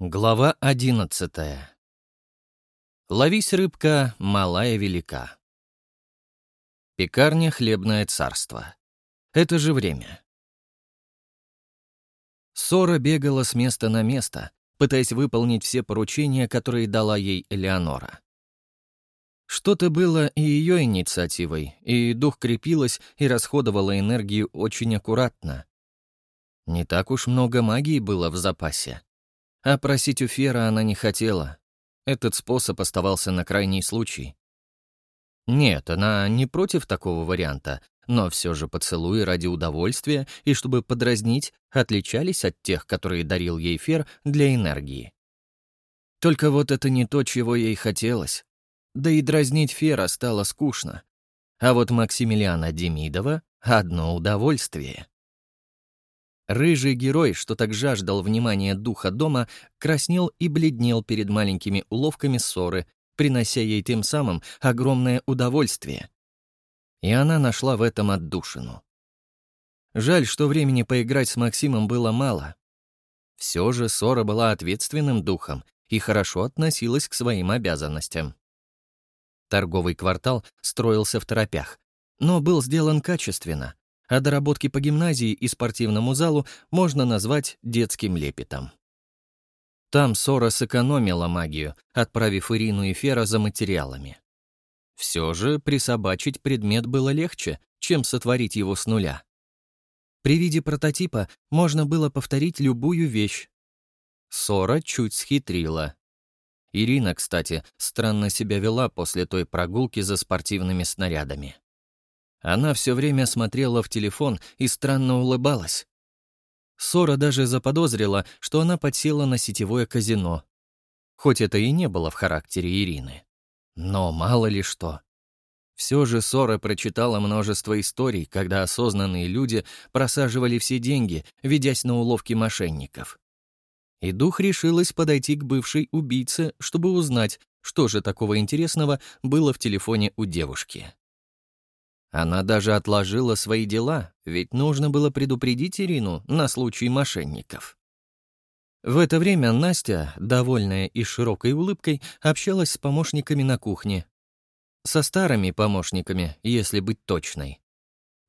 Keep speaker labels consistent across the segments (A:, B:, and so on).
A: Глава одиннадцатая. Ловись, рыбка, малая велика. Пекарня «Хлебное царство». Это же время. Сора бегала с места на место, пытаясь выполнить все поручения, которые дала ей Элеонора. Что-то было и ее инициативой, и дух крепилась и расходовала энергию очень аккуратно. Не так уж много магии было в запасе. А просить у Фера она не хотела. Этот способ оставался на крайний случай. Нет, она не против такого варианта, но все же поцелуи ради удовольствия и чтобы подразнить отличались от тех, которые дарил ей Фер для энергии. Только вот это не то, чего ей хотелось. Да и дразнить Фера стало скучно. А вот Максимилиана Демидова — одно удовольствие. Рыжий герой, что так жаждал внимания духа дома, краснел и бледнел перед маленькими уловками ссоры, принося ей тем самым огромное удовольствие. И она нашла в этом отдушину. Жаль, что времени поиграть с Максимом было мало. Все же Сора была ответственным духом и хорошо относилась к своим обязанностям. Торговый квартал строился в торопях, но был сделан качественно, а доработки по гимназии и спортивному залу можно назвать детским лепетом. Там Сора сэкономила магию, отправив Ирину и Фера за материалами. Все же присобачить предмет было легче, чем сотворить его с нуля. При виде прототипа можно было повторить любую вещь. Сора чуть схитрила. Ирина, кстати, странно себя вела после той прогулки за спортивными снарядами. Она все время смотрела в телефон и странно улыбалась. Сора даже заподозрила, что она подсела на сетевое казино. Хоть это и не было в характере Ирины. Но мало ли что. Все же Сора прочитала множество историй, когда осознанные люди просаживали все деньги, ведясь на уловки мошенников. И дух решилась подойти к бывшей убийце, чтобы узнать, что же такого интересного было в телефоне у девушки. Она даже отложила свои дела, ведь нужно было предупредить Ирину на случай мошенников. В это время Настя, довольная и широкой улыбкой, общалась с помощниками на кухне. Со старыми помощниками, если быть точной.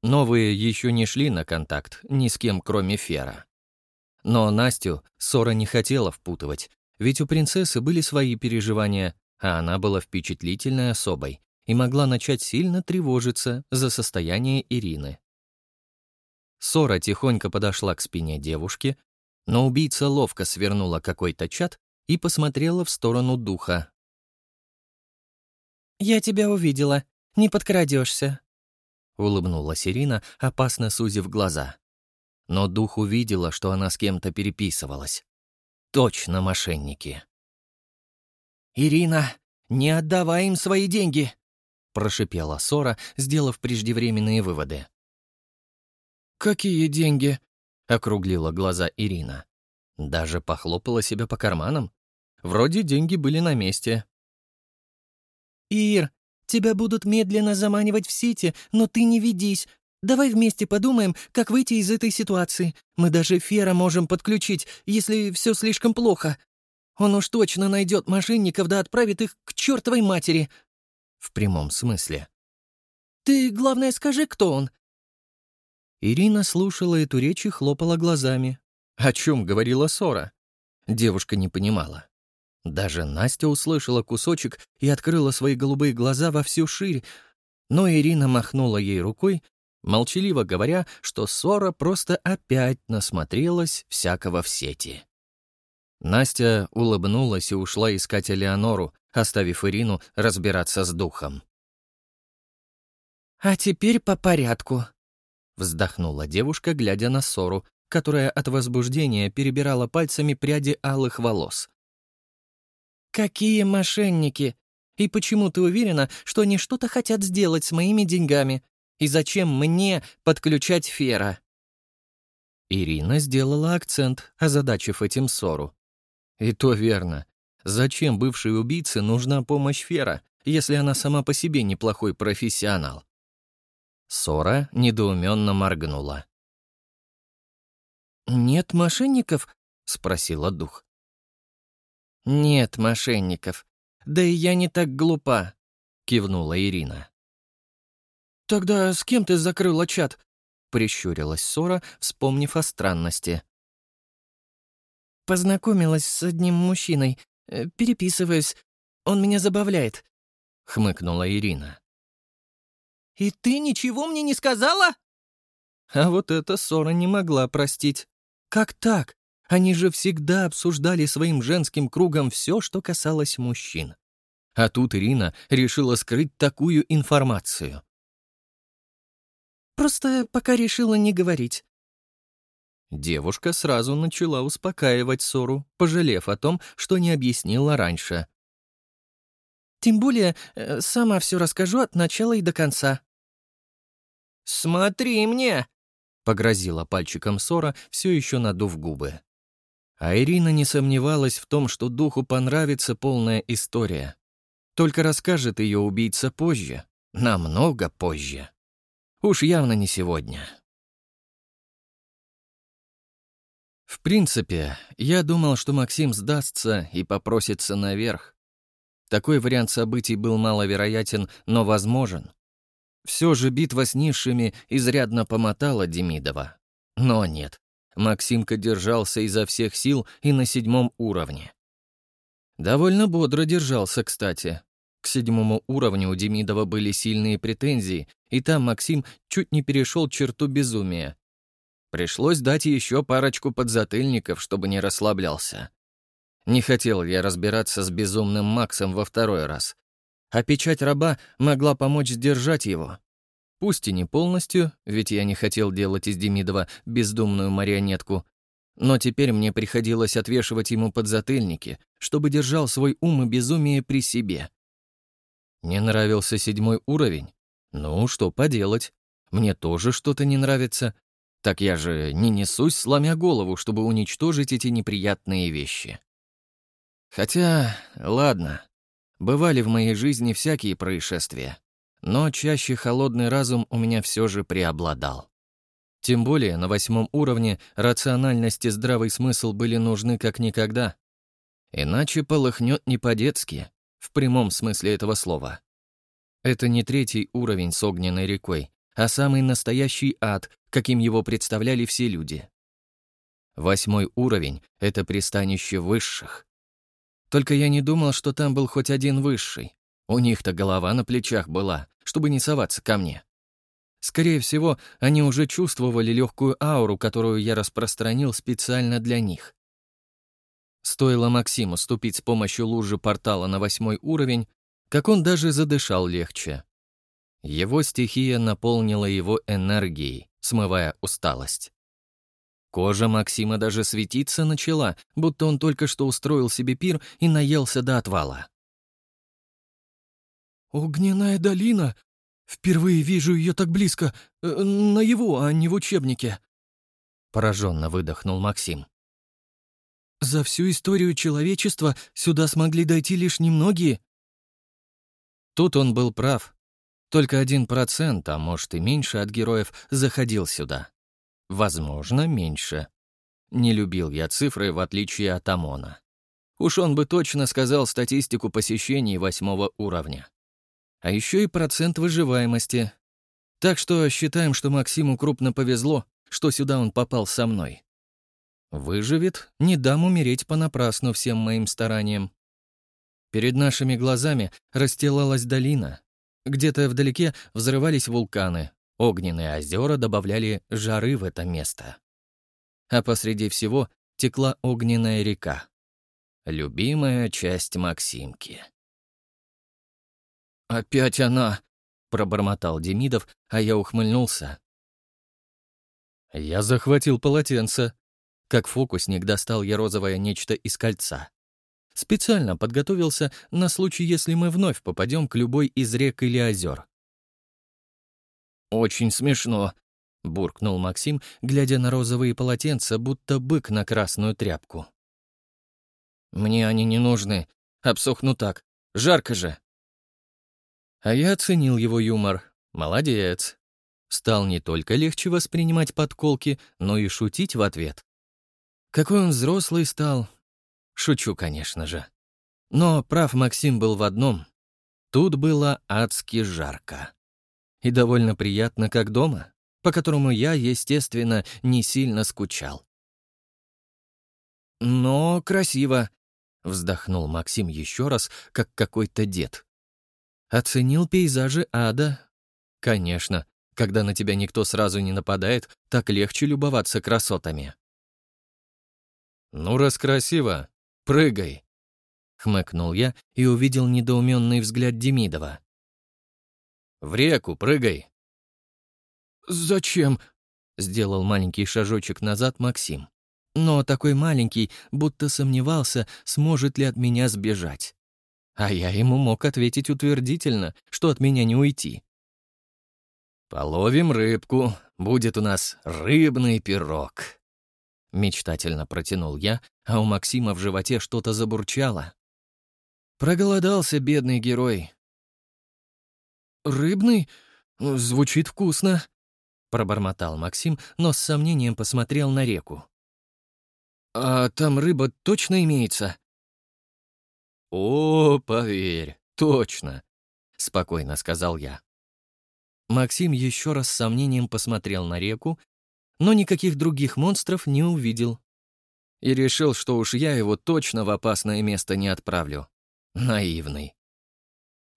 A: Новые еще не шли на контакт ни с кем, кроме Фера. Но Настю Сора не хотела впутывать, ведь у принцессы были свои переживания, а она была впечатлительной особой, и могла начать сильно тревожиться за состояние Ирины. Сора тихонько подошла к спине девушки, но убийца ловко свернула какой-то чат и посмотрела в сторону духа.
B: «Я тебя увидела. Не подкрадешься», —
A: улыбнулась Ирина, опасно сузив глаза. Но дух увидела, что она с кем-то переписывалась. Точно мошенники.
B: «Ирина, не отдавай им свои деньги!» — прошипела Сора, сделав преждевременные выводы.
A: «Какие деньги?» — округлила глаза Ирина. Даже похлопала себя по карманам. Вроде деньги были на месте.
B: «Ир, тебя будут медленно заманивать в сети, но ты не ведись. Давай вместе подумаем, как выйти из этой ситуации. Мы даже Фера можем подключить, если все слишком плохо. Он уж точно найдет мошенников да отправит их к чертовой матери»,
A: в прямом смысле.
B: «Ты, главное, скажи, кто он?»
A: Ирина слушала эту речь и хлопала глазами. О чем говорила Сора? Девушка не понимала. Даже Настя услышала кусочек и открыла свои голубые глаза во всю ширь, но Ирина махнула ей рукой, молчаливо говоря, что Сора просто опять насмотрелась всякого в сети. Настя улыбнулась и ушла искать Элеонору, оставив Ирину разбираться с духом.
B: «А теперь по порядку», — вздохнула девушка, глядя на ссору, которая от возбуждения перебирала пальцами пряди алых волос. «Какие мошенники! И почему ты уверена, что они что-то хотят сделать с моими деньгами? И зачем мне подключать Фера?»
A: Ирина сделала акцент, озадачив этим ссору. И то верно. Зачем бывшей убийце нужна помощь Фера, если она сама по себе неплохой профессионал? Сора недоуменно моргнула.
B: «Нет мошенников?» — спросила дух. «Нет мошенников. Да и я не так глупа», — кивнула Ирина. «Тогда с кем ты закрыла чат?» — прищурилась Сора, вспомнив о странности. «Познакомилась с одним мужчиной. Э, переписываюсь. Он меня забавляет», — хмыкнула Ирина.
C: «И ты ничего мне не сказала?»
B: А вот это Сора не могла простить. Как так? Они же всегда обсуждали своим женским кругом все, что касалось мужчин. А тут Ирина решила скрыть такую информацию.
C: Просто пока решила не говорить.
B: Девушка сразу начала успокаивать ссору, пожалев о том, что не объяснила раньше.
C: «Тем более, э, сама все расскажу от начала и до конца».
B: «Смотри мне!» — погрозила пальчиком Сора, все еще надув губы. А Ирина не сомневалась в том, что духу понравится полная история. Только расскажет ее убийца позже, намного позже. Уж явно не сегодня. В принципе, я думал, что Максим сдастся и попросится наверх. Такой вариант событий был маловероятен, но возможен. Все же битва с низшими изрядно помотала Демидова. Но нет, Максимка держался изо всех сил и на седьмом уровне. Довольно бодро держался, кстати. К седьмому уровню у Демидова были сильные претензии, и там Максим чуть не перешел черту безумия. Пришлось дать еще парочку подзатыльников, чтобы не расслаблялся. Не хотел я разбираться с безумным Максом во второй раз. А печать раба могла помочь сдержать его. Пусть и не полностью, ведь я не хотел делать из Демидова бездумную марионетку, но теперь мне приходилось отвешивать ему подзатыльники, чтобы держал свой ум и безумие при себе. Не нравился седьмой уровень? Ну, что поделать. Мне тоже что-то не нравится. Так я же не несусь, сломя голову, чтобы уничтожить эти неприятные вещи. Хотя, ладно, бывали в моей жизни всякие происшествия, но чаще холодный разум у меня все же преобладал. Тем более на восьмом уровне рациональность и здравый смысл были нужны как никогда. Иначе полыхнет не по-детски, в прямом смысле этого слова. Это не третий уровень с огненной рекой, а самый настоящий ад, каким его представляли все люди. Восьмой уровень — это пристанище высших. Только я не думал, что там был хоть один высший. У них-то голова на плечах была, чтобы не соваться ко мне. Скорее всего, они уже чувствовали легкую ауру, которую я распространил специально для них. Стоило Максиму ступить с помощью лужи портала на восьмой уровень, как он даже задышал легче. Его стихия наполнила его энергией, смывая усталость. Кожа Максима даже светиться начала, будто он только что устроил себе пир и наелся до отвала.
D: «Огненная долина? Впервые вижу ее так близко, э, на его, а не в учебнике», — пораженно выдохнул Максим. За всю историю человечества сюда смогли дойти лишь немногие.
B: Тут он был прав. Только один процент, а может и меньше от героев, заходил сюда. Возможно, меньше. Не любил я цифры, в отличие от ОМОНа. Уж он бы точно сказал статистику посещений восьмого уровня. А еще и процент выживаемости. Так что считаем, что Максиму крупно повезло, что сюда он попал со мной. Выживет, не дам умереть понапрасну всем моим стараниям. Перед нашими глазами расстилалась долина. Где-то вдалеке взрывались вулканы, огненные озера добавляли жары в это место. А посреди всего текла огненная река. Любимая часть Максимки. «Опять она!» — пробормотал Демидов, а я ухмыльнулся. Я захватил полотенце, как фокусник достал я розовое нечто из кольца. Специально подготовился на случай, если мы вновь попадем к любой из рек или озер. «Очень смешно», — буркнул Максим, глядя на розовые полотенца, будто бык на красную тряпку. «Мне они не нужны. Обсохну так. Жарко же». А я оценил его юмор. Молодец. Стал не только легче воспринимать подколки, но и шутить в ответ. Какой он взрослый стал.
A: Шучу, конечно же. Но прав Максим был в одном. Тут было адски жарко. И довольно приятно, как дома, по которому я, естественно, не сильно скучал. «Но красиво», — вздохнул Максим еще раз, как какой-то дед. «Оценил пейзажи ада?» «Конечно, когда на тебя никто сразу не нападает, так легче любоваться красотами». «Ну, раз красиво, прыгай», — хмыкнул я и увидел недоуменный взгляд Демидова. «В реку прыгай».
D: «Зачем?»
A: — сделал маленький шажочек назад Максим но такой маленький, будто сомневался, сможет ли от меня сбежать. А я ему мог ответить утвердительно, что от меня не уйти. «Половим рыбку, будет у нас рыбный пирог», — мечтательно протянул я, а у Максима в животе что-то забурчало. Проголодался бедный герой.
D: «Рыбный? Звучит вкусно», —
A: пробормотал Максим, но с сомнением посмотрел на реку.
D: «А там рыба точно имеется?»
A: «О, поверь, точно», — спокойно сказал я. Максим еще раз с сомнением посмотрел на реку, но никаких других монстров не увидел. И решил, что уж я его точно в опасное место не отправлю. Наивный.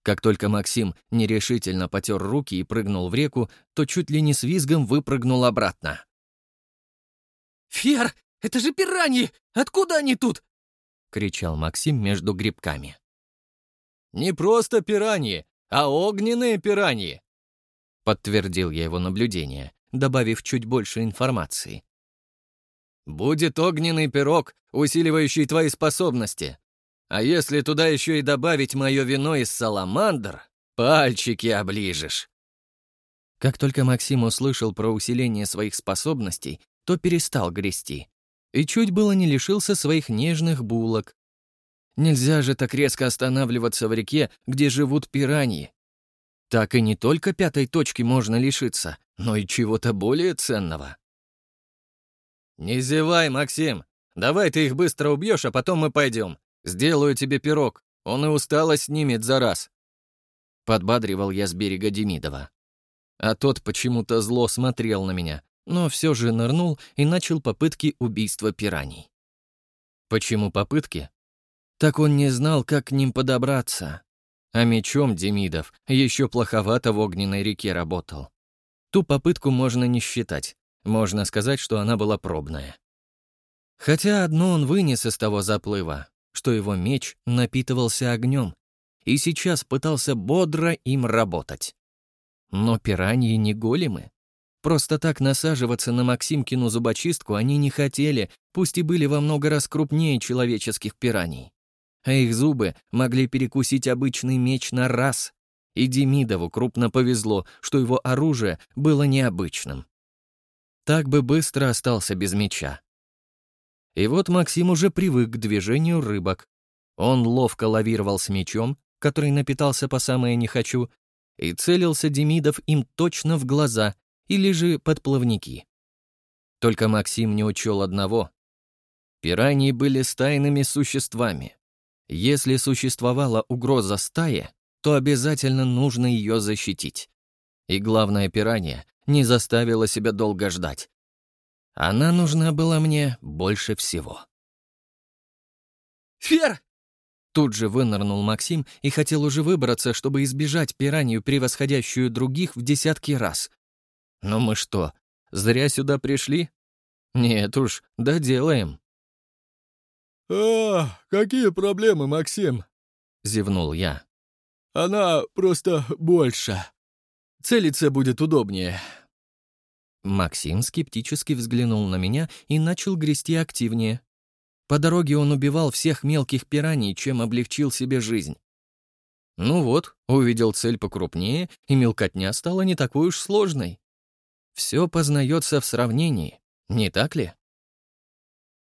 A: Как только Максим нерешительно потер руки и прыгнул в реку, то чуть ли не с визгом выпрыгнул обратно.
D: «Фер, это же пираньи! Откуда они тут?»
A: — кричал Максим между грибками. «Не просто пираньи, а огненные пираньи!» — подтвердил я его наблюдение, добавив чуть больше информации. «Будет огненный пирог, усиливающий твои способности. А если туда еще и добавить мое вино из саламандр, пальчики оближешь». Как только Максим услышал про усиление своих способностей, то перестал грести и чуть было не лишился своих нежных булок. Нельзя же так резко останавливаться в реке, где живут пираньи. Так и не только пятой точки можно лишиться, но и чего-то более ценного. «Не зевай, Максим! Давай ты их быстро убьешь, а потом мы пойдем. Сделаю тебе пирог, он и усталость снимет за раз». Подбадривал я с берега Демидова. А тот почему-то зло смотрел на меня, но все же нырнул и начал попытки убийства пираний. Почему попытки? Так он не знал, как к ним подобраться. А мечом Демидов еще плоховато в огненной реке работал. Ту попытку можно не считать. Можно сказать, что она была пробная. Хотя одно он вынес из того заплыва, что его меч напитывался огнем и сейчас пытался бодро им работать. Но пираньи не големы. Просто так насаживаться на Максимкину зубочистку они не хотели, пусть и были во много раз крупнее человеческих пираний. А их зубы могли перекусить обычный меч на раз. И Демидову крупно повезло, что его оружие было необычным. Так бы быстро остался без меча. И вот Максим уже привык к движению рыбок. Он ловко лавировал с мечом, который напитался по самое «не хочу», и целился Демидов им точно в глаза, или же подплавники. Только Максим не учел одного. Пираньи были стайными существами. Если существовала угроза стаи, то обязательно нужно ее защитить. И главное пиранья не заставила себя долго ждать. Она нужна была мне больше всего.
D: «Фер!»
A: Тут же вынырнул Максим и хотел уже выбраться, чтобы избежать пиранью, превосходящую других в десятки раз. Но мы что, зря сюда пришли? Нет уж, доделаем.
E: «А, какие проблемы, Максим?»
A: — зевнул я.
E: «Она просто больше. Целиться будет удобнее».
A: Максим скептически взглянул на меня и начал грести активнее. По дороге он убивал всех мелких пираний, чем облегчил себе жизнь. Ну вот, увидел цель покрупнее, и мелкотня стала не такой уж сложной. Все познается в сравнении, не так ли?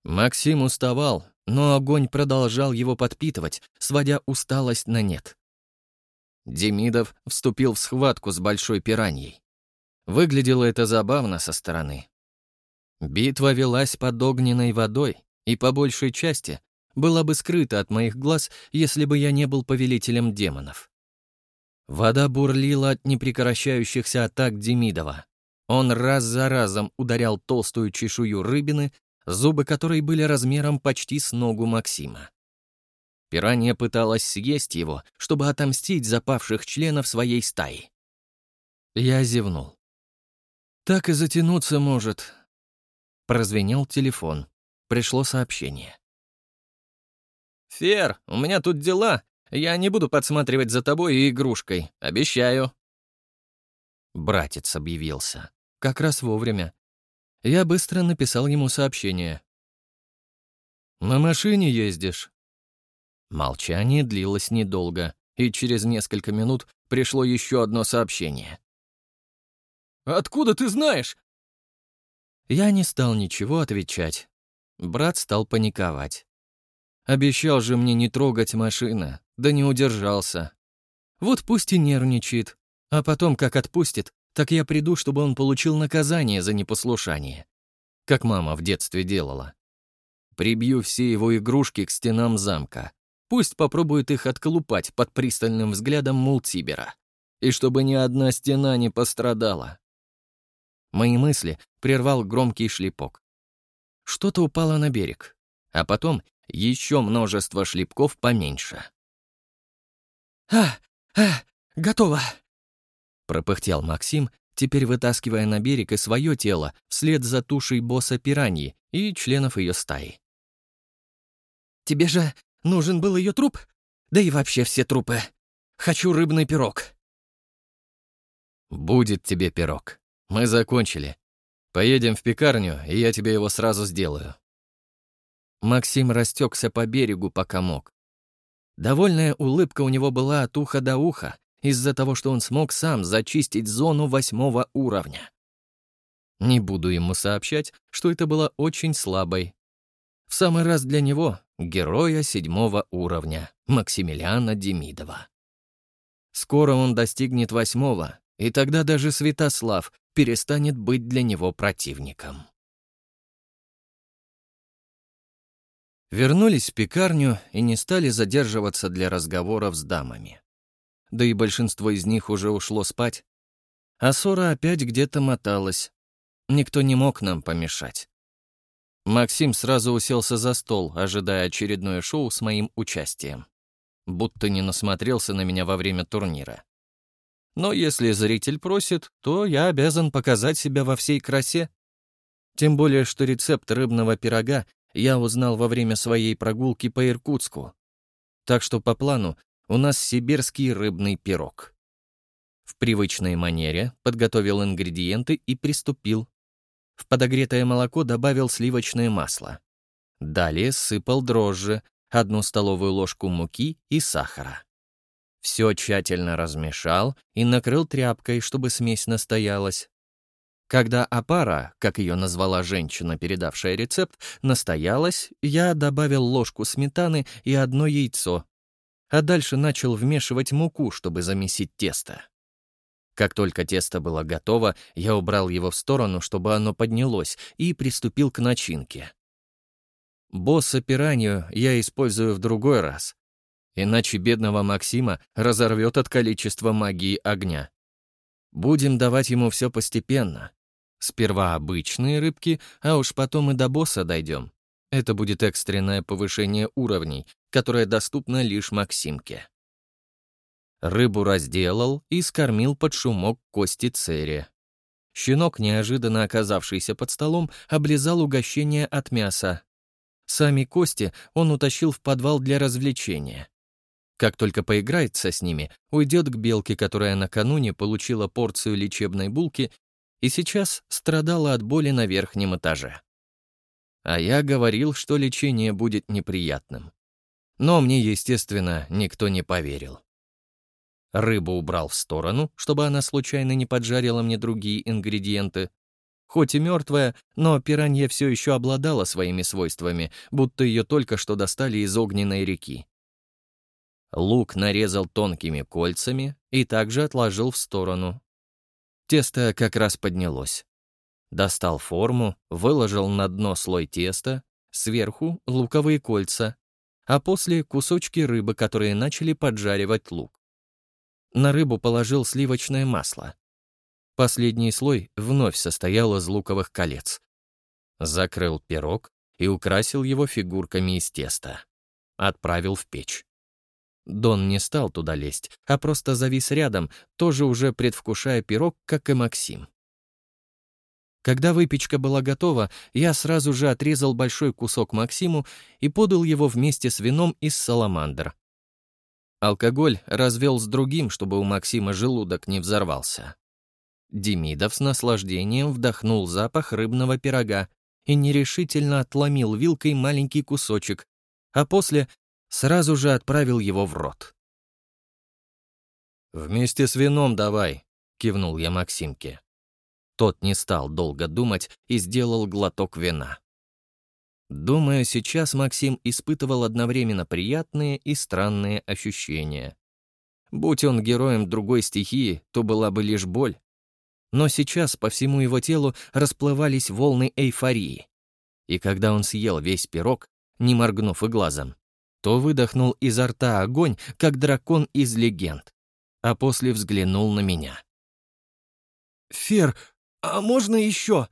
A: Максим уставал, но огонь продолжал его подпитывать, сводя усталость на нет. Демидов вступил в схватку с большой пираньей. Выглядело это забавно со стороны. Битва велась под огненной водой, и по большей части была бы скрыта от моих глаз, если бы я не был повелителем демонов. Вода бурлила от непрекращающихся атак Демидова. Он раз за разом ударял толстую чешую рыбины, зубы которой были размером почти с ногу Максима. Пиранья пыталась съесть его, чтобы отомстить запавших членов своей стаи. Я зевнул. «Так и затянуться может». Прозвенел телефон. Пришло сообщение. «Фер, у меня тут дела. Я не буду подсматривать за тобой и игрушкой. Обещаю». Братец объявился. Как раз вовремя. Я быстро написал ему сообщение. «На машине ездишь?» Молчание длилось недолго, и через несколько минут пришло еще одно сообщение.
E: «Откуда ты знаешь?»
A: Я не стал ничего отвечать. Брат стал паниковать. Обещал же мне не трогать машина, да не удержался. Вот пусть и нервничает, а потом, как отпустит, так я приду, чтобы он получил наказание за непослушание. Как мама в детстве делала. Прибью все его игрушки к стенам замка. Пусть попробует их отколупать под пристальным взглядом Мултибера. И чтобы ни одна стена не пострадала. Мои мысли прервал громкий шлепок. Что-то упало на берег, а потом еще множество шлепков поменьше.
C: «А, а, готово!»
A: пропыхтел Максим, теперь вытаскивая на берег и свое тело вслед за тушей босса пираньи и членов ее стаи.
C: «Тебе же нужен был ее труп? Да и вообще все трупы. Хочу рыбный пирог».
A: «Будет тебе пирог. Мы закончили. Поедем в пекарню, и я тебе его сразу сделаю». Максим растекся по берегу, пока мог. Довольная улыбка у него была от уха до уха, из-за того, что он смог сам зачистить зону восьмого уровня. Не буду ему сообщать, что это было очень слабой. В самый раз для него — героя седьмого уровня, Максимилиана Демидова. Скоро он достигнет восьмого, и тогда даже Святослав перестанет быть для него противником. Вернулись в пекарню и не стали задерживаться для разговоров с дамами да и большинство из них уже ушло спать. А Сора опять где-то моталась. Никто не мог нам помешать. Максим сразу уселся за стол, ожидая очередное шоу с моим участием. Будто не насмотрелся на меня во время турнира. Но если зритель просит, то я обязан показать себя во всей красе. Тем более, что рецепт рыбного пирога я узнал во время своей прогулки по Иркутску. Так что по плану у нас сибирский рыбный пирог. В привычной манере подготовил ингредиенты и приступил. В подогретое молоко добавил сливочное масло. Далее сыпал дрожжи, одну столовую ложку муки и сахара. Все тщательно размешал и накрыл тряпкой, чтобы смесь настоялась. Когда опара, как ее назвала женщина, передавшая рецепт, настоялась, я добавил ложку сметаны и одно яйцо, а дальше начал вмешивать муку, чтобы замесить тесто. Как только тесто было готово, я убрал его в сторону, чтобы оно поднялось, и приступил к начинке. Босса пиранью я использую в другой раз, иначе бедного Максима разорвет от количества магии огня. Будем давать ему все постепенно. Сперва обычные рыбки, а уж потом и до босса дойдем. Это будет экстренное повышение уровней, которое доступно лишь Максимке. Рыбу разделал и скормил под шумок кости цери. Щенок, неожиданно оказавшийся под столом, облизал угощение от мяса. Сами кости он утащил в подвал для развлечения. Как только поиграется с ними, уйдет к белке, которая накануне получила порцию лечебной булки и сейчас страдала от боли на верхнем этаже. А я говорил, что лечение будет неприятным. Но мне, естественно, никто не поверил. Рыбу убрал в сторону, чтобы она случайно не поджарила мне другие ингредиенты. Хоть и мертвая, но пиранья все еще обладала своими свойствами, будто ее только что достали из огненной реки. Лук нарезал тонкими кольцами и также отложил в сторону. Тесто как раз поднялось. Достал форму, выложил на дно слой теста, сверху — луковые кольца, а после — кусочки рыбы, которые начали поджаривать лук. На рыбу положил сливочное масло. Последний слой вновь состоял из луковых колец. Закрыл пирог и украсил его фигурками из теста. Отправил в печь. Дон не стал туда лезть, а просто завис рядом, тоже уже предвкушая пирог, как и Максим. Когда выпечка была готова, я сразу же отрезал большой кусок Максиму и подал его вместе с вином из саламандр. Алкоголь развел с другим, чтобы у Максима желудок не взорвался. Демидов с наслаждением вдохнул запах рыбного пирога и нерешительно отломил вилкой маленький кусочек, а после сразу же отправил его в рот. «Вместе с вином давай», — кивнул я Максимке. Тот не стал долго думать и сделал глоток вина. Думаю, сейчас Максим испытывал одновременно приятные и странные ощущения. Будь он героем другой стихии, то была бы лишь боль. Но сейчас по всему его телу расплывались волны эйфории. И когда он съел весь пирог, не моргнув и глазом, то выдохнул изо рта огонь, как дракон из легенд, а после взглянул на меня.
D: «Фер, а можно еще?»